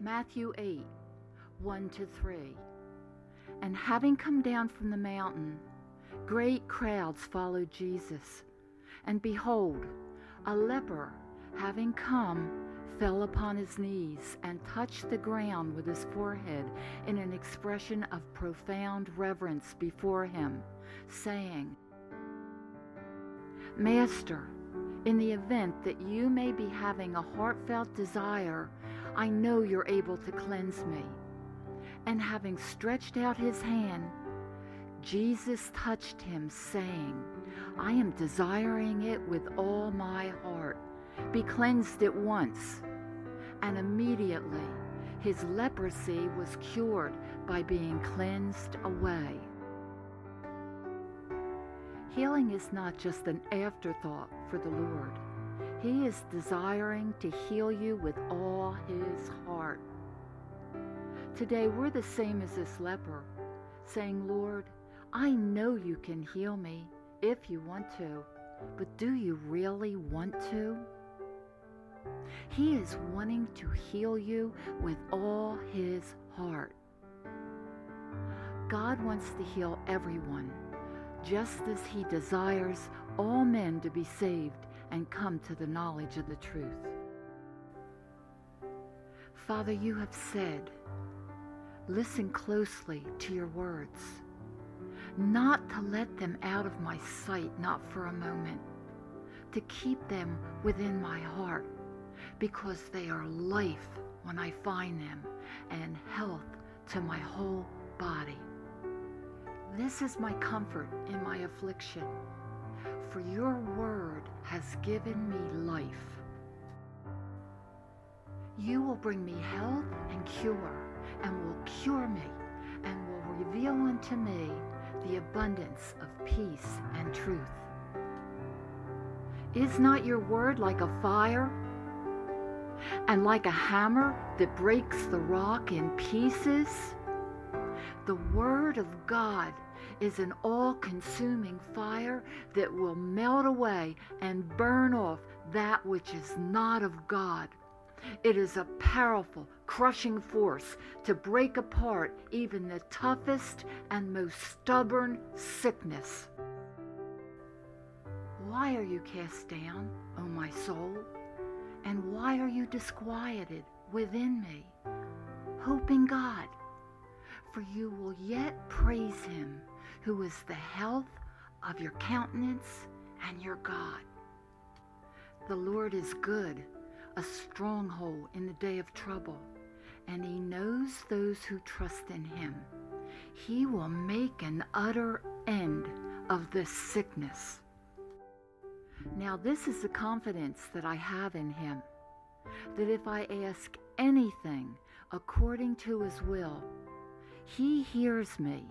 Matthew 8 1 to 3. And having come down from the mountain, great crowds followed Jesus. And behold, a leper, having come, fell upon his knees and touched the ground with his forehead in an expression of profound reverence before him, saying, Master, in the event that you may be having a heartfelt desire, I know you're able to cleanse me. And having stretched out his hand, Jesus touched him, saying, I am desiring it with all my heart. Be cleansed at once. And immediately his leprosy was cured by being cleansed away. Healing is not just an afterthought for the Lord. He is desiring to heal you with all his heart. Today, we're the same as this leper, saying, Lord, I know you can heal me if you want to, but do you really want to? He is wanting to heal you with all his heart. God wants to heal everyone, just as he desires all men to be saved and come to the knowledge of the truth. Father, you have said, listen closely to your words, not to let them out of my sight, not for a moment, to keep them within my heart, because they are life when I find them and health to my whole body. This is my comfort in my affliction for your word has given me life. You will bring me health and cure, and will cure me, and will reveal unto me the abundance of peace and truth. Is not your word like a fire, and like a hammer that breaks the rock in pieces? The word of God is an all consuming fire that will melt away and burn off that which is not of God. It is a powerful, crushing force to break apart even the toughest and most stubborn sickness. Why are you cast down, O my soul? And why are you disquieted within me? Hope in God, for you will yet praise him who is the health of your countenance and your God. The Lord is good, a stronghold in the day of trouble, and he knows those who trust in him. He will make an utter end of this sickness. Now, this is the confidence that I have in him that if I ask anything according to his will, he hears me.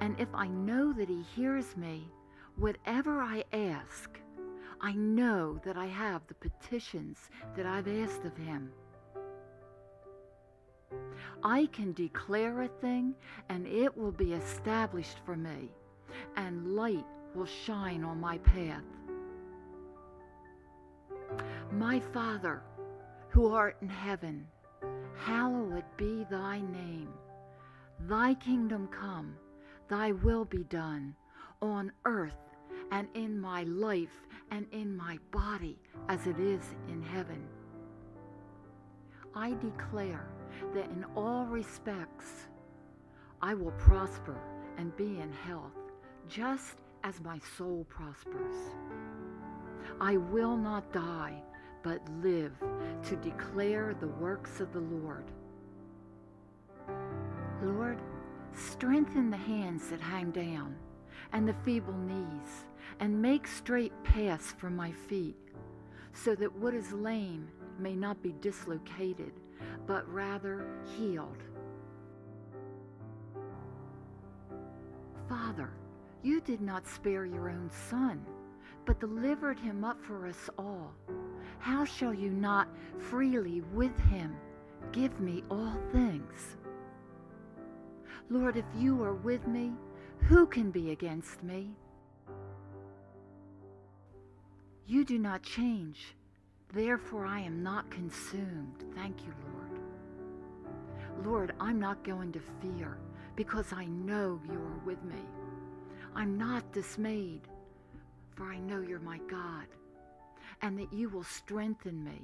And if I know that He hears me, whatever I ask, I know that I have the petitions that I've asked of Him. I can declare a thing and it will be established for me, and light will shine on my path. My Father, who art in heaven, hallowed be thy name. Thy kingdom come Thy will be done on earth and in my life and in my body as it is in heaven. I declare that in all respects I will prosper and be in health, just as my soul prospers. I will not die, but live to declare the works of the Lord. Lord, Strengthen the hands that hang down, and the feeble knees, and make straight paths for my feet, so that what is lame may not be dislocated, but rather healed. Father, you did not spare your own Son, but delivered him up for us all. How shall you not freely with him give me all things? Lord, if you are with me, who can be against me? You do not change. Therefore, I am not consumed. Thank you, Lord. Lord, I'm not going to fear because I know you are with me. I'm not dismayed, for I know you're my God, and that you will strengthen me.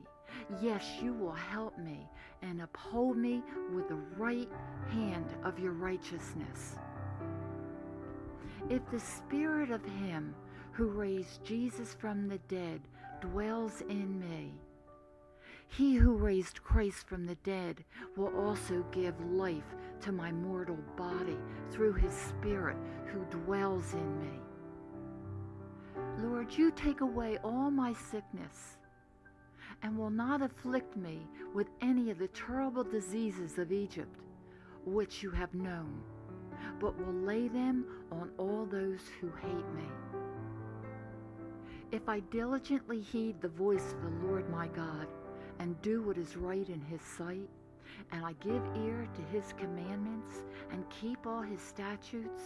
Yes, you will help me and uphold me with the right hand of your righteousness. If the spirit of him who raised Jesus from the dead dwells in me, he who raised Christ from the dead will also give life to my mortal body through his Spirit who dwells in me. Lord, you take away all my sickness and will not afflict me with any of the terrible diseases of Egypt, which you have known, but will lay them on all those who hate me. If I diligently heed the voice of the Lord my God, and do what is right in his sight, and I give ear to his commandments and keep all his statutes,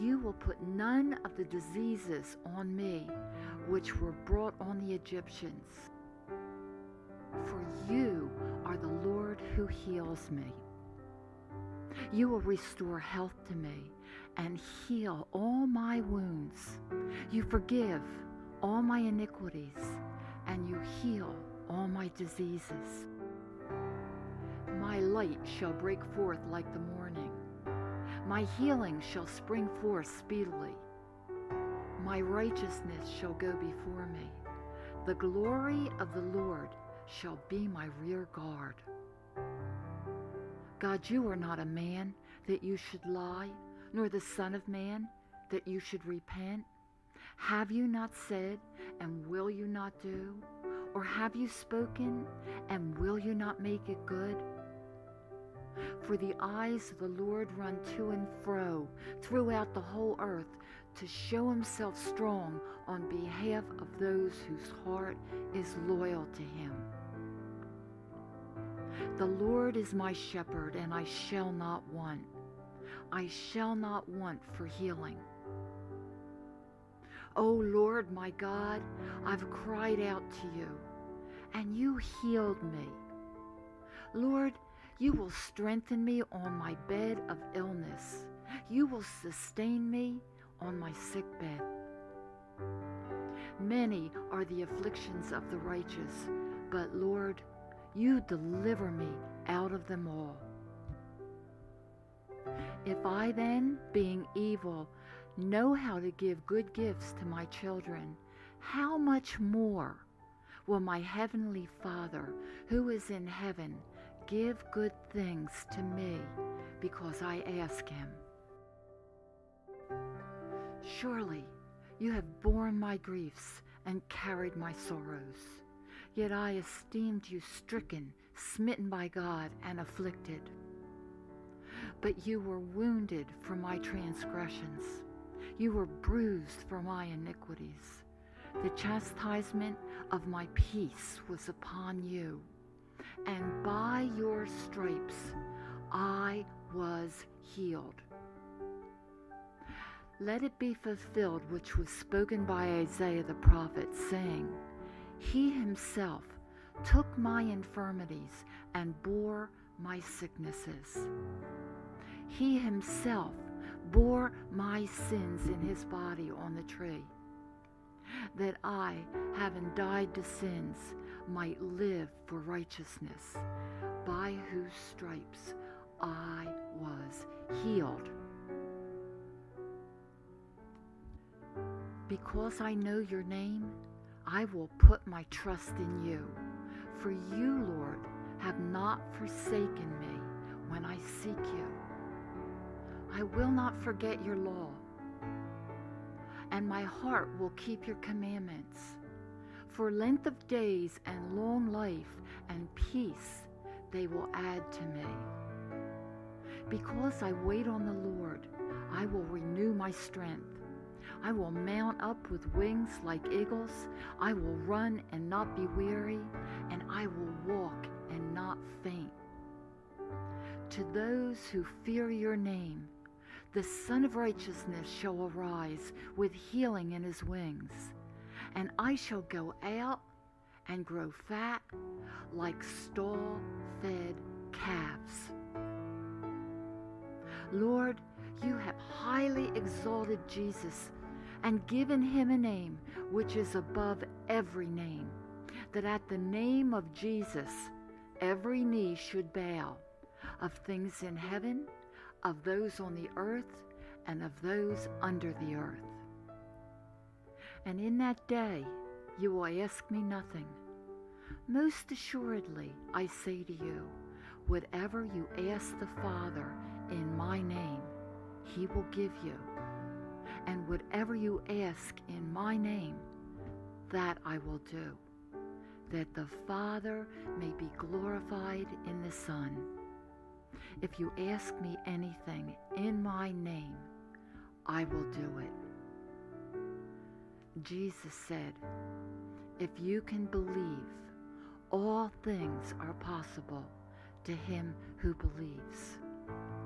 you will put none of the diseases on me which were brought on the Egyptians. For you are the Lord who heals me. You will restore health to me and heal all my wounds. You forgive all my iniquities and you heal all my diseases. My light shall break forth like the morning. My healing shall spring forth speedily. My righteousness shall go before me. The glory of the Lord shall be my rear guard. God, you are not a man that you should lie, nor the Son of Man that you should repent. Have you not said, and will you not do? Or have you spoken, and will you not make it good? For the eyes of the Lord run to and fro throughout the whole earth to show himself strong on behalf of those whose heart is loyal to him. The Lord is my shepherd, and I shall not want. I shall not want for healing. O oh Lord my God, I've cried out to you, and you healed me. Lord, you will strengthen me on my bed of illness. You will sustain me on my sick bed. Many are the afflictions of the righteous, but Lord, you deliver me out of them all. If I then, being evil, know how to give good gifts to my children, how much more will my heavenly Father, who is in heaven, give good things to me because I ask him? Surely you have borne my griefs and carried my sorrows. Yet I esteemed you stricken, smitten by God, and afflicted. But you were wounded for my transgressions you were bruised for my iniquities. The chastisement of my peace was upon you, and by your stripes I was healed. Let it be fulfilled which was spoken by Isaiah the prophet, saying, He himself took my infirmities and bore my sicknesses. He himself bore my sins in his body on the tree, that I, having died to sins, might live for righteousness, by whose stripes I was healed. Because I know your name, I will put my trust in you. For you, Lord, have not forsaken me when I seek you. I will not forget your law, and my heart will keep your commandments. For length of days and long life and peace they will add to me. Because I wait on the Lord, I will renew my strength. I will mount up with wings like eagles. I will run and not be weary, and I will walk and not faint. To those who fear your name, the Sun of Righteousness shall arise with healing in his wings, and I shall go out and grow fat like stall fed calves. Lord, you have highly exalted Jesus and given him a name which is above every name, that at the name of Jesus every knee should bow, of things in heaven, of those on the earth, and of those under the earth. And in that day you will ask me nothing. Most assuredly, I say to you, whatever you ask the Father in my name, he will give you. And whatever you ask in my name, that I will do, that the Father may be glorified in the Son. If you ask me anything in my name, I will do it. Jesus said, If you can believe, all things are possible to him who believes.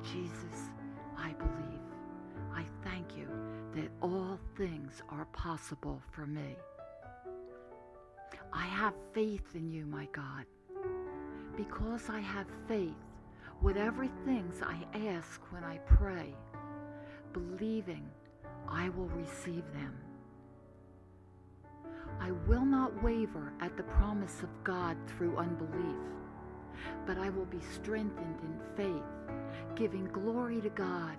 Jesus, I believe. I thank you that all things are possible for me. I have faith in you, my God. Because I have faith, whatever things I ask when I pray, believing I will receive them. I will not waver at the promise of God through unbelief, but I will be strengthened in faith, giving glory to God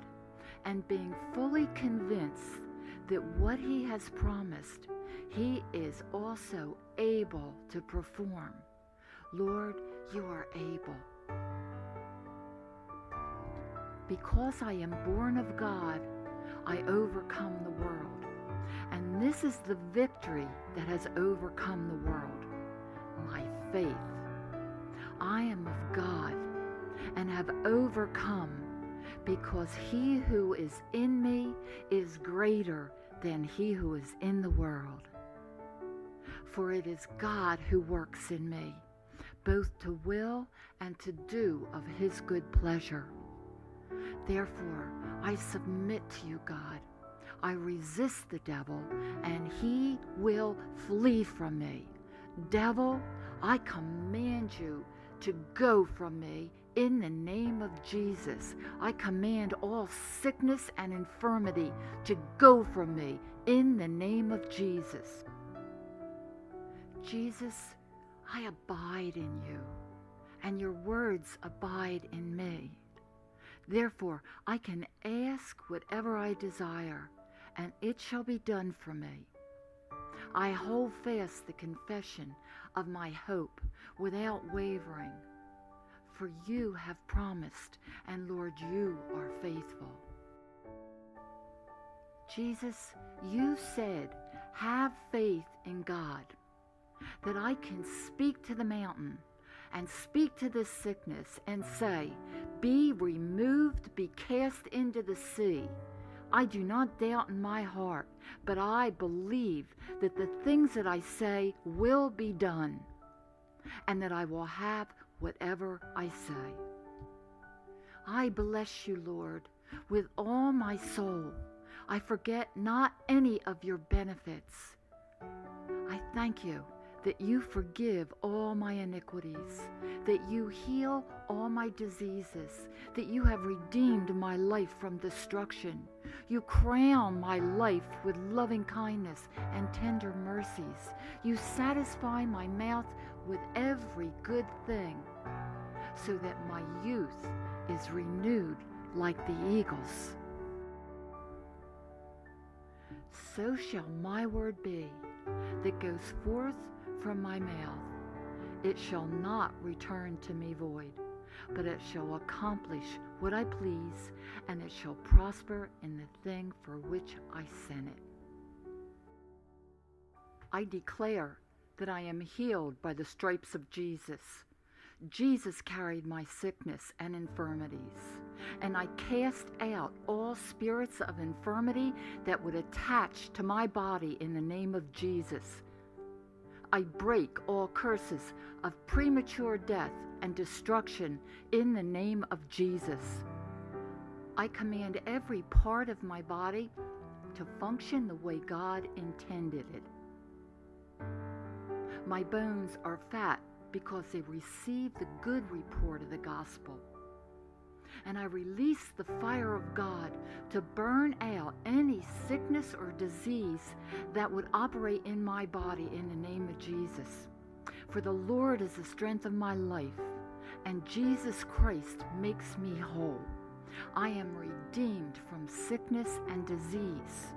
and being fully convinced that what He has promised, He is also able to perform. Lord, you are able. Because I am born of God, I overcome the world. And this is the victory that has overcome the world my faith. I am of God and have overcome because he who is in me is greater than he who is in the world. For it is God who works in me, both to will and to do of his good pleasure. Therefore, I submit to you, God. I resist the devil, and he will flee from me. Devil, I command you to go from me in the name of Jesus. I command all sickness and infirmity to go from me in the name of Jesus. Jesus, I abide in you, and your words abide in me. Therefore, I can ask whatever I desire and it shall be done for me. I hold fast the confession of my hope without wavering, for you have promised, and Lord, you are faithful. Jesus, you said, have faith in God, that I can speak to the mountain and speak to this sickness and say, Be removed, be cast into the sea I do not doubt in my heart, but I believe that the things that I say will be done, and that I will have whatever I say. I bless you, Lord, with all my soul. I forget not any of your benefits. I thank you that you forgive all my iniquities, that you heal all my diseases, that you have redeemed my life from destruction. You crown my life with loving kindness and tender mercies. You satisfy my mouth with every good thing, so that my youth is renewed like the eagles. So shall my word be that goes forth from my mouth. It shall not return to me void, but it shall accomplish what I please, and it shall prosper in the thing for which I sent it. I declare that I am healed by the stripes of Jesus. Jesus carried my sickness and infirmities, and I cast out all spirits of infirmity that would attach to my body in the name of Jesus. I break all curses of premature death and destruction in the name of Jesus. I command every part of my body to function the way God intended it. My bones are fat because they receive the good report of the gospel. And I release the fire of God to burn out any sickness or disease that would operate in my body in the name of Jesus. For the Lord is the strength of my life, and Jesus Christ makes me whole. I am redeemed from sickness and disease.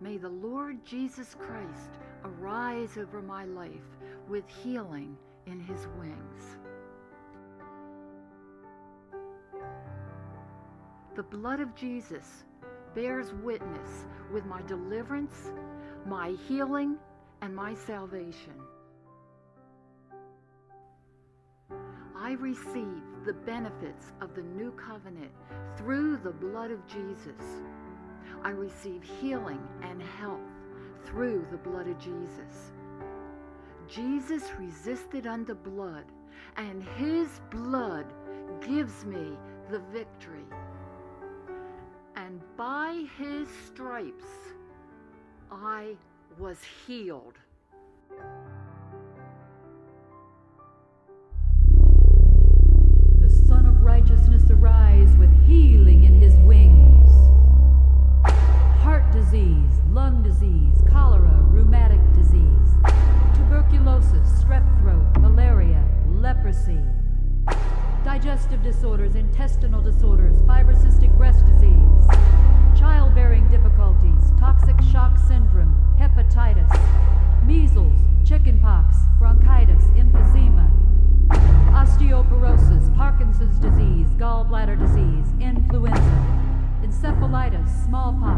May the Lord Jesus Christ arise over my life with healing in his wings. The blood of Jesus bears witness with my deliverance, my healing, and my salvation. I receive the benefits of the new covenant through the blood of Jesus. I receive healing and health through the blood of Jesus. Jesus resisted unto blood, and his blood gives me the victory. And by his stripes I was healed. The Sun of Righteousness arise with healing in his wings. Heart disease, lung disease, cholera, rheumatic disease, tuberculosis, strep throat, malaria, leprosy, digestive disorders, intestinal disorders, fibrocystic breast disease, childbearing difficulties, toxic shock syndrome, hepatitis, measles, chickenpox, bronchitis, emphysema, osteoporosis, Parkinson's disease, gallbladder disease, influenza, encephalitis, smallpox,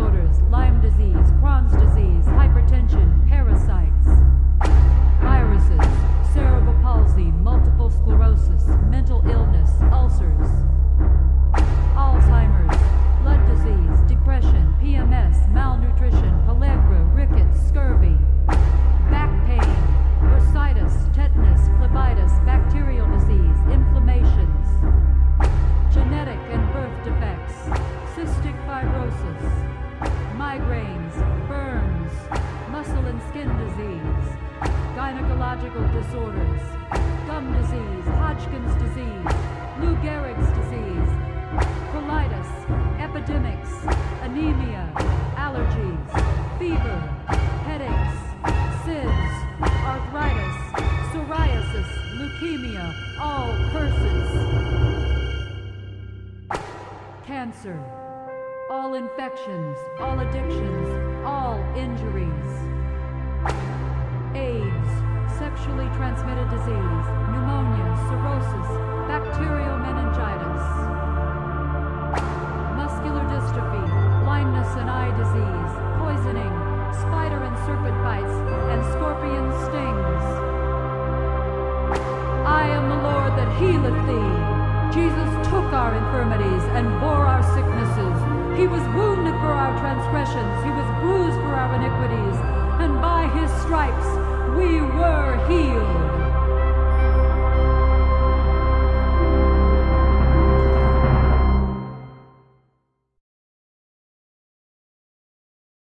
disorders, Lyme disease, Crohn's disease, hypertension, gynecological disorders, gum disease, Hodgkin's disease, Lou Gehrig's disease, colitis, epidemics, anemia, allergies, fever, headaches, SIDS, arthritis, psoriasis, leukemia, all curses. Cancer, all infections, all addictions, all injuries, AIDS, sexually transmitted disease, pneumonia, cirrhosis, bacterial meningitis, muscular dystrophy, blindness and eye disease, poisoning, spider and serpent bites, and scorpion stings. I am the Lord that healeth thee. Jesus took our infirmities and bore our sicknesses. He was wounded for our transgressions, he was bruised for our iniquities, and by his stripes we were healed.